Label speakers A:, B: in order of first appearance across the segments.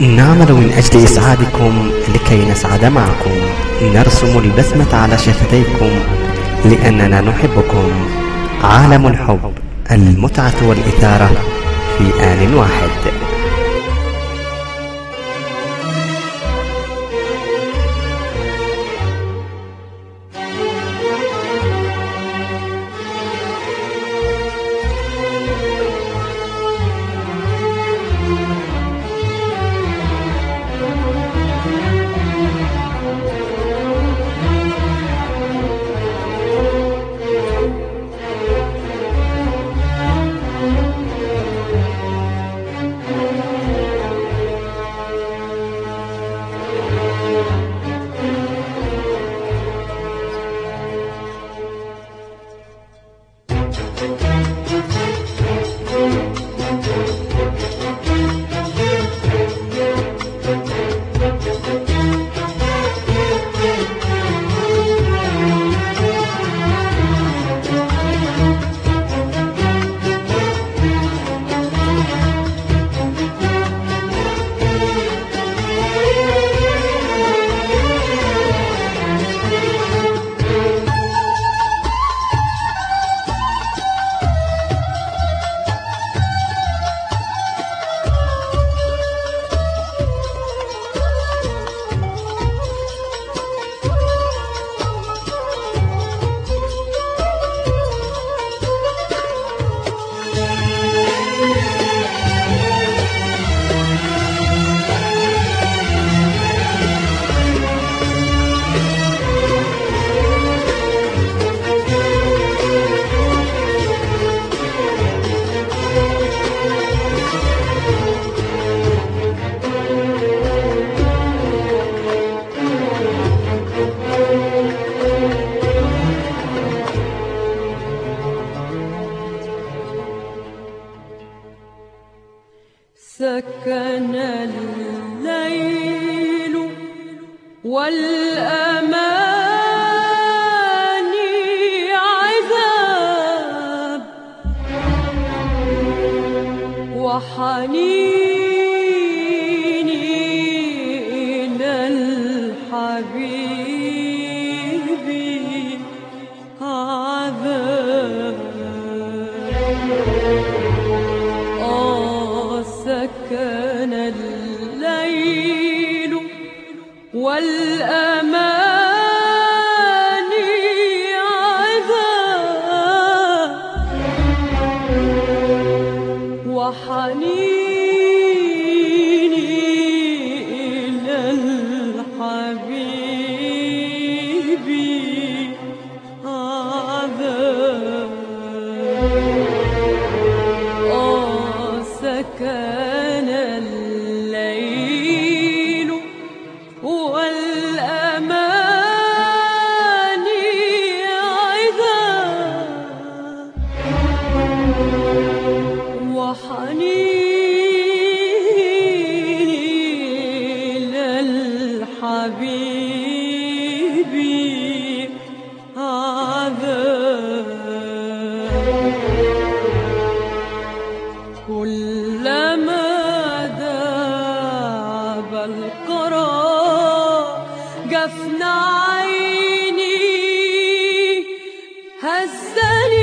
A: نعمل من أجل إسعادكم لكي نسعد معكم. نرسم البسمة على شفتيكم لأننا نحبكم. عالم الحب المتعة والإثارة في آن واحد.
B: سكن الليل والأماني الليل والأماني هزني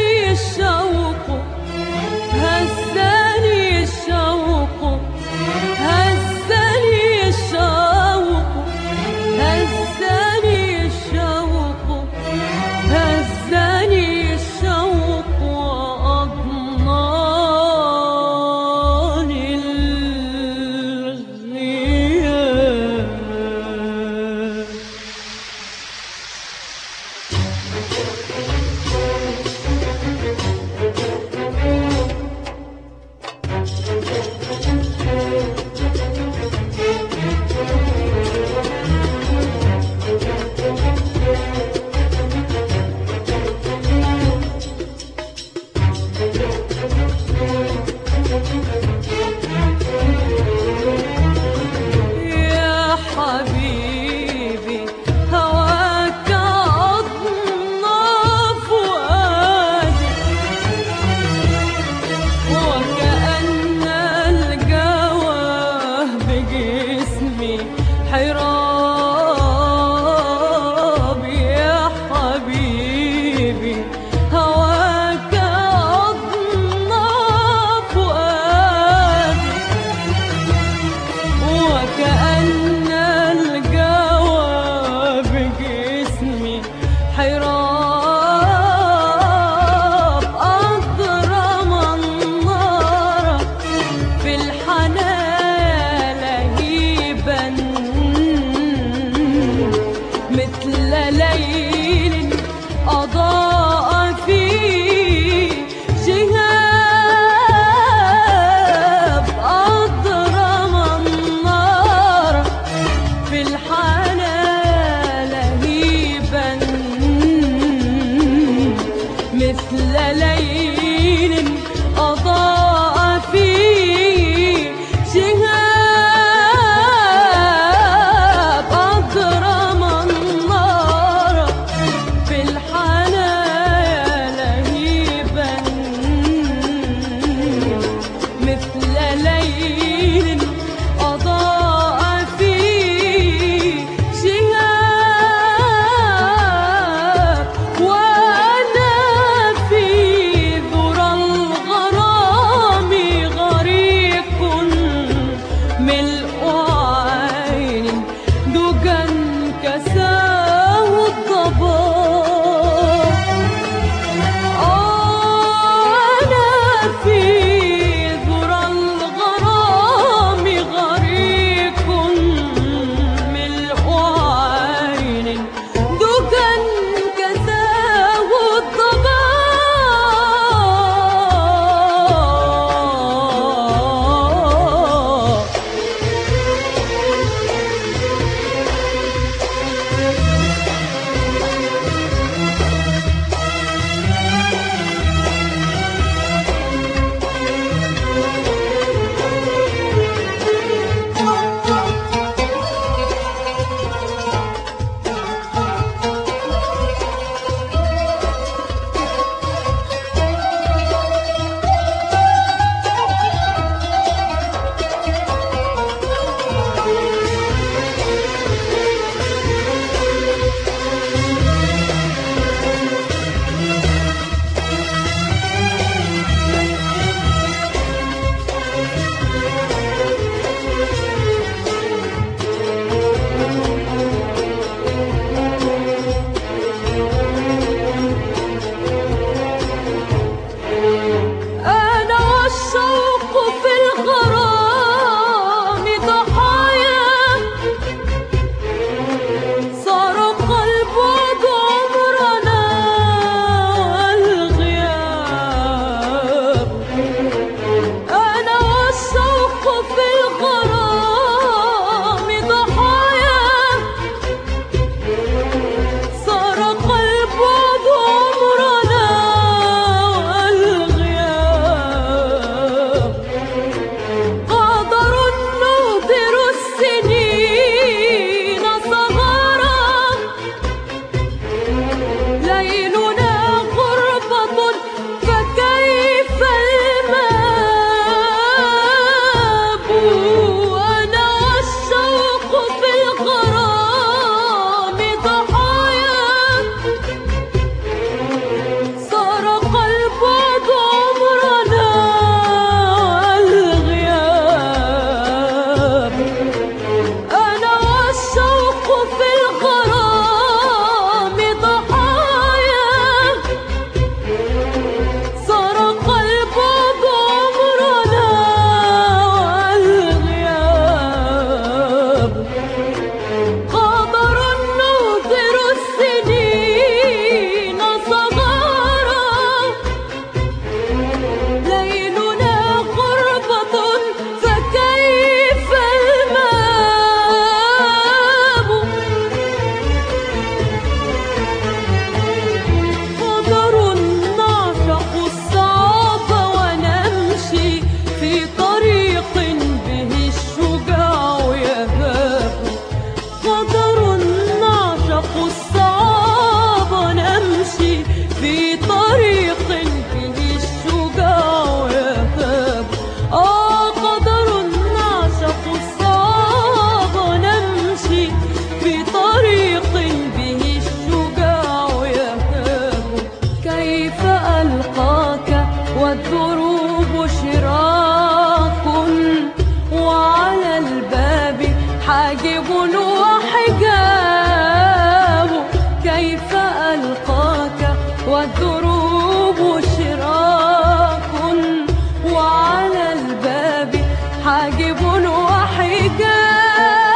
B: حاجب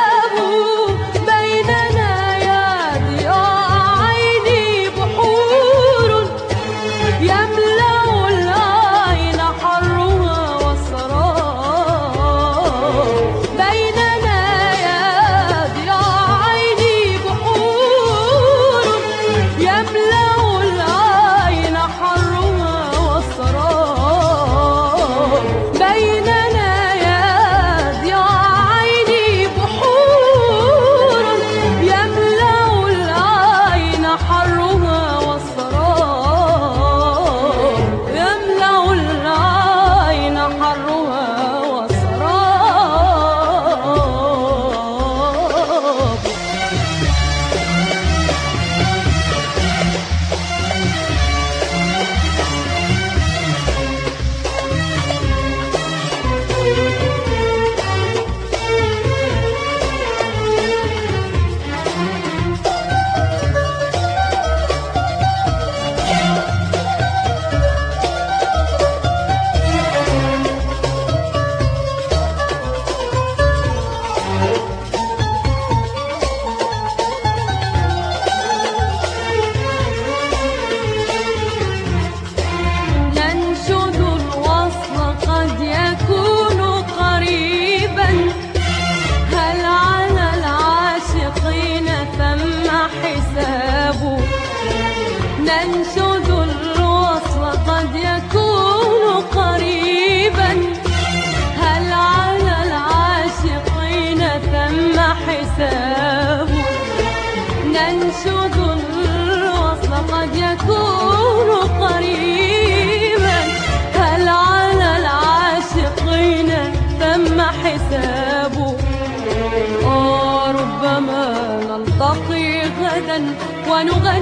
B: ونغني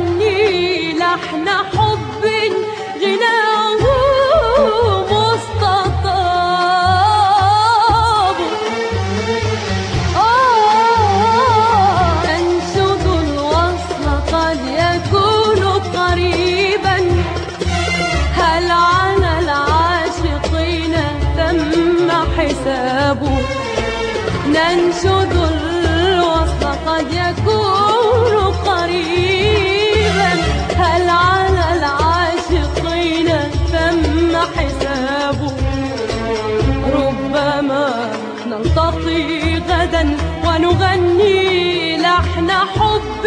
B: غدا ونغني لحن حب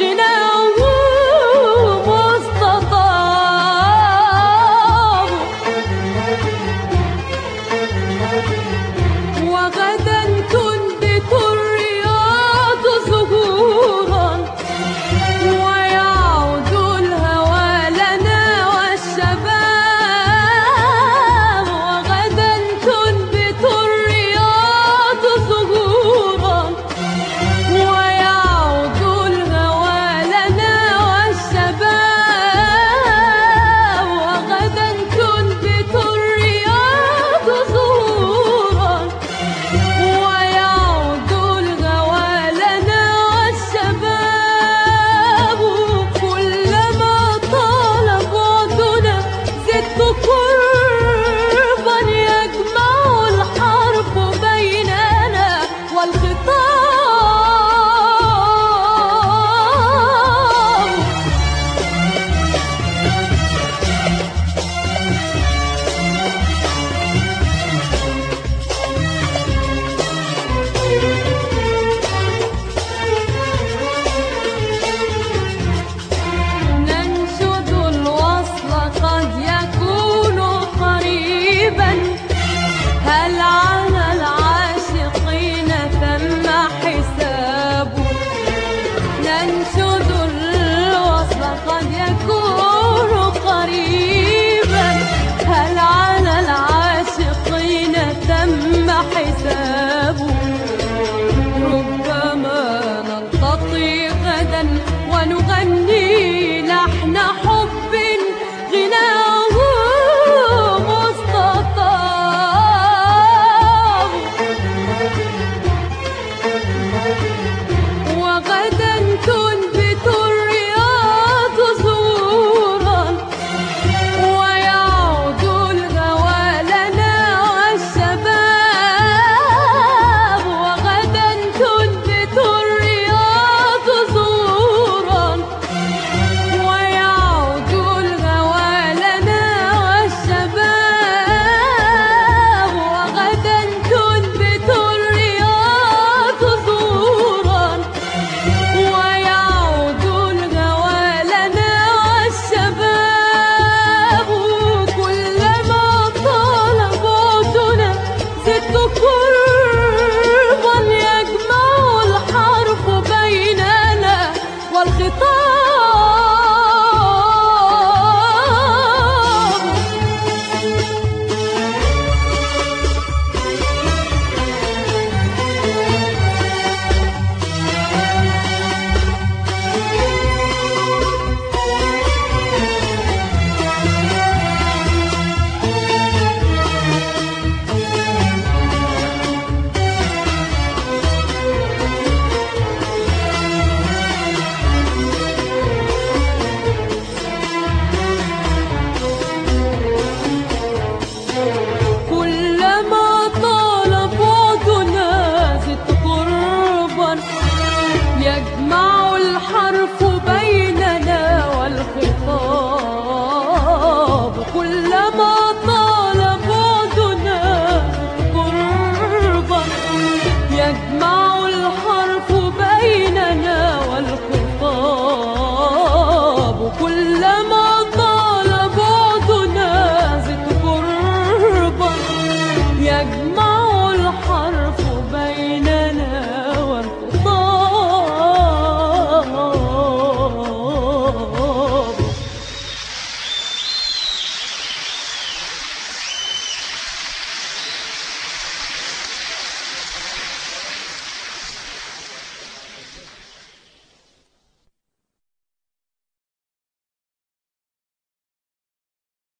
B: غناه